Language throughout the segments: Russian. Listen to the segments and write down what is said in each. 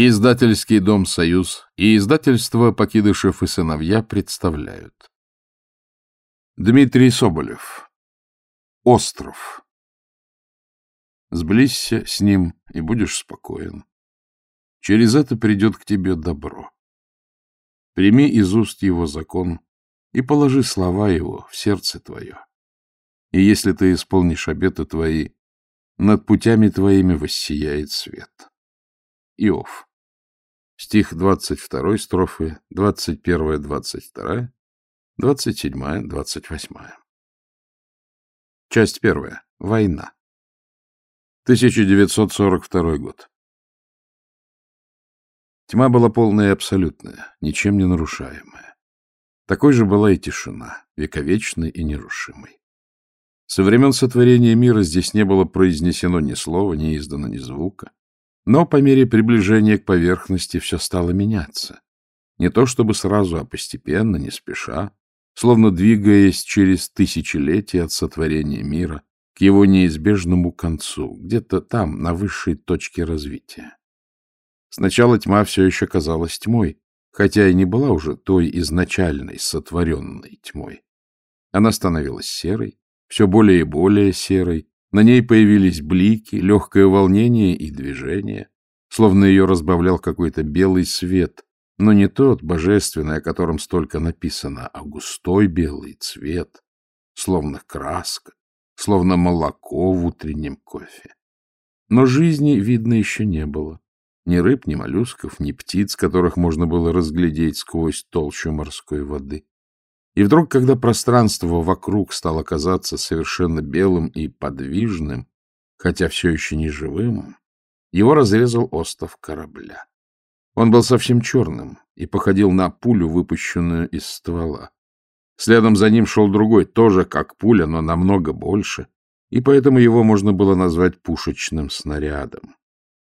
Издательский дом «Союз» и издательство «Покидышев и сыновья» представляют. Дмитрий Соболев. Остров. Сблизься с ним, и будешь спокоен. Через это придет к тебе добро. Прими из уст его закон и положи слова его в сердце твое. И если ты исполнишь обеты твои, над путями твоими воссияет свет. Иов. Стих 22 строфы, 21, 22, 27, 28. Часть первая. Война. 1942 год. Тьма была полная и абсолютная, ничем не нарушаемая. Такой же была и тишина, вековечной и нерушимой. Со времен сотворения мира здесь не было произнесено ни слова, не издано ни звука. Но по мере приближения к поверхности все стало меняться. Не то чтобы сразу, а постепенно, не спеша, словно двигаясь через тысячелетия от сотворения мира к его неизбежному концу, где-то там, на высшей точке развития. Сначала тьма все еще казалась тьмой, хотя и не была уже той изначальной сотворенной тьмой. Она становилась серой, все более и более серой, на ней появились блики, легкое волнение и движение, словно ее разбавлял какой-то белый свет, но не тот божественный, о котором столько написано, а густой белый цвет, словно краска, словно молоко в утреннем кофе. Но жизни, видно, еще не было. Ни рыб, ни моллюсков, ни птиц, которых можно было разглядеть сквозь толщу морской воды. И вдруг, когда пространство вокруг стало казаться совершенно белым и подвижным, хотя все еще не живым, его разрезал остов корабля. Он был совсем черным и походил на пулю, выпущенную из ствола. Следом за ним шел другой, тоже как пуля, но намного больше, и поэтому его можно было назвать пушечным снарядом.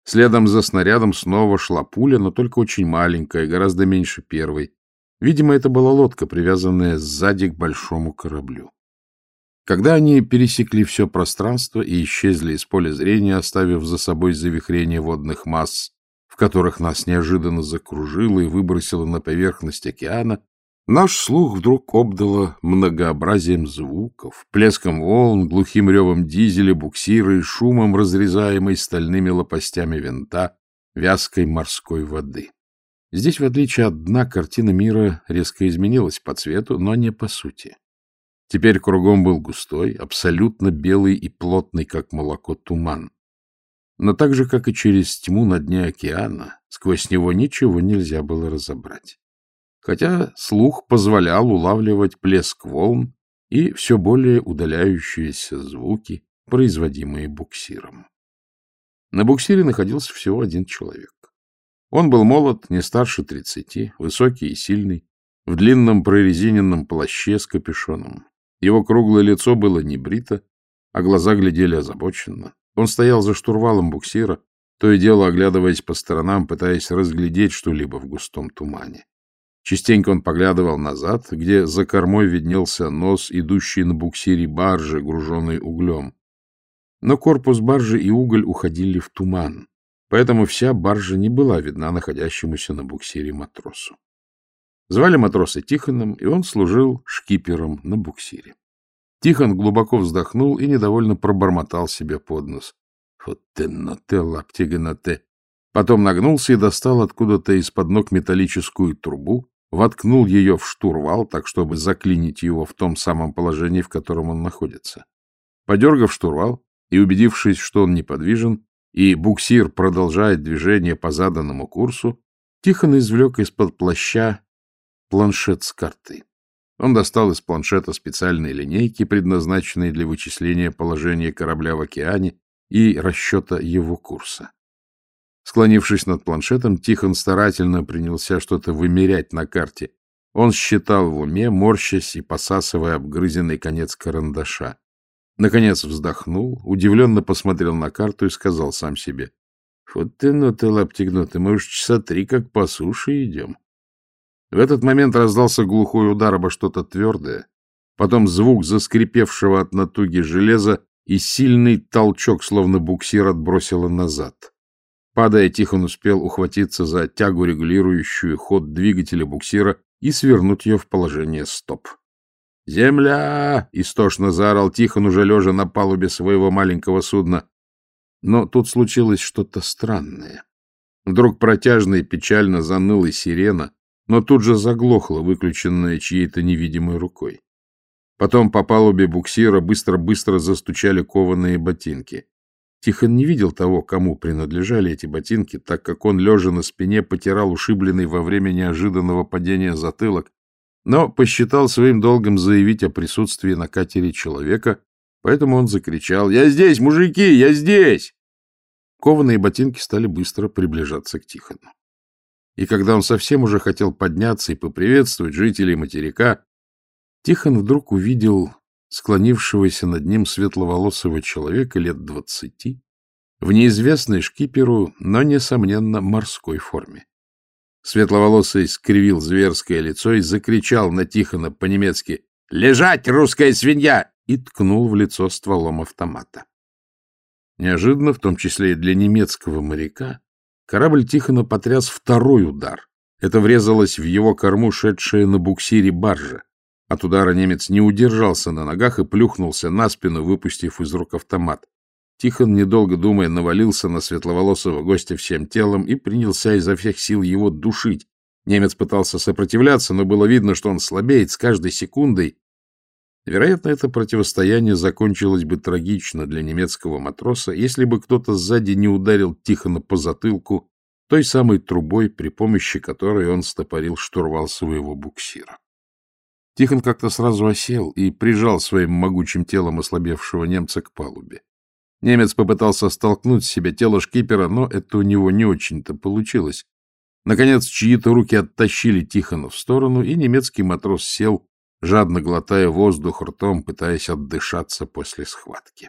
Следом за снарядом снова шла пуля, но только очень маленькая, гораздо меньше первой, Видимо, это была лодка, привязанная сзади к большому кораблю. Когда они пересекли все пространство и исчезли из поля зрения, оставив за собой завихрение водных масс, в которых нас неожиданно закружило и выбросило на поверхность океана, наш слух вдруг обдало многообразием звуков, плеском волн, глухим ревом дизеля, буксира и шумом, разрезаемой стальными лопастями винта вязкой морской воды. Здесь, в отличие от дна, картина мира резко изменилась по цвету, но не по сути. Теперь кругом был густой, абсолютно белый и плотный, как молоко, туман. Но так же, как и через тьму на дне океана, сквозь него ничего нельзя было разобрать. Хотя слух позволял улавливать плеск волн и все более удаляющиеся звуки, производимые буксиром. На буксире находился всего один человек. Он был молод, не старше тридцати, высокий и сильный, в длинном прорезиненном плаще с капюшоном. Его круглое лицо было не брито, а глаза глядели озабоченно. Он стоял за штурвалом буксира, то и дело оглядываясь по сторонам, пытаясь разглядеть что-либо в густом тумане. Частенько он поглядывал назад, где за кормой виднелся нос, идущий на буксире баржи, груженной углем. Но корпус баржи и уголь уходили в туман, поэтому вся баржа не была видна находящемуся на буксире матросу. Звали матроса Тихоном, и он служил шкипером на буксире. Тихон глубоко вздохнул и недовольно пробормотал себе под нос. Вот ты на те, лаптига на те. Потом нагнулся и достал откуда-то из-под ног металлическую трубу, воткнул ее в штурвал, так, чтобы заклинить его в том самом положении, в котором он находится. Подергав штурвал и убедившись, что он неподвижен, и буксир продолжает движение по заданному курсу, Тихон извлек из-под плаща планшет с картой. Он достал из планшета специальные линейки, предназначенные для вычисления положения корабля в океане и расчета его курса. Склонившись над планшетом, Тихон старательно принялся что-то вымерять на карте. Он считал в уме, морщась и посасывая обгрызенный конец карандаша. Наконец вздохнул, удивленно посмотрел на карту и сказал сам себе. — Вот ты, ну ты, лаптигнутый, мы уж часа три как по суше идем. В этот момент раздался глухой удар обо что-то твердое, потом звук заскрипевшего от натуги железа и сильный толчок, словно буксир отбросило назад. Падая, Тихон успел ухватиться за тягу, регулирующую ход двигателя буксира, и свернуть ее в положение стоп. «Земля!» — истошно заорал Тихон, уже лежа на палубе своего маленького судна. Но тут случилось что-то странное. Вдруг протяжно и печально заныла сирена, но тут же заглохла, выключенная чьей-то невидимой рукой. Потом по палубе буксира быстро-быстро застучали кованые ботинки. Тихон не видел того, кому принадлежали эти ботинки, так как он, лежа на спине, потирал ушибленный во время неожиданного падения затылок, но посчитал своим долгом заявить о присутствии на катере человека, поэтому он закричал «Я здесь, мужики, я здесь!» Кованые ботинки стали быстро приближаться к Тихону. И когда он совсем уже хотел подняться и поприветствовать жителей материка, Тихон вдруг увидел склонившегося над ним светловолосого человека лет двадцати, в неизвестной шкиперу, но, несомненно, морской форме. Светловолосый скривил зверское лицо и закричал на Тихона по-немецки «Лежать, русская свинья!» и ткнул в лицо стволом автомата. Неожиданно, в том числе и для немецкого моряка, корабль Тихона потряс второй удар. Это врезалось в его корму, шедшая на буксире баржа. От удара немец не удержался на ногах и плюхнулся на спину, выпустив из рук автомат. Тихон, недолго думая, навалился на светловолосого гостя всем телом и принялся изо всех сил его душить. Немец пытался сопротивляться, но было видно, что он слабеет с каждой секундой. Вероятно, это противостояние закончилось бы трагично для немецкого матроса, если бы кто-то сзади не ударил Тихона по затылку той самой трубой, при помощи которой он стопорил штурвал своего буксира. Тихон как-то сразу осел и прижал своим могучим телом ослабевшего немца к палубе. Немец попытался столкнуть с себя тело шкипера, но это у него не очень-то получилось. Наконец, чьи-то руки оттащили Тихона в сторону, и немецкий матрос сел, жадно глотая воздух ртом, пытаясь отдышаться после схватки.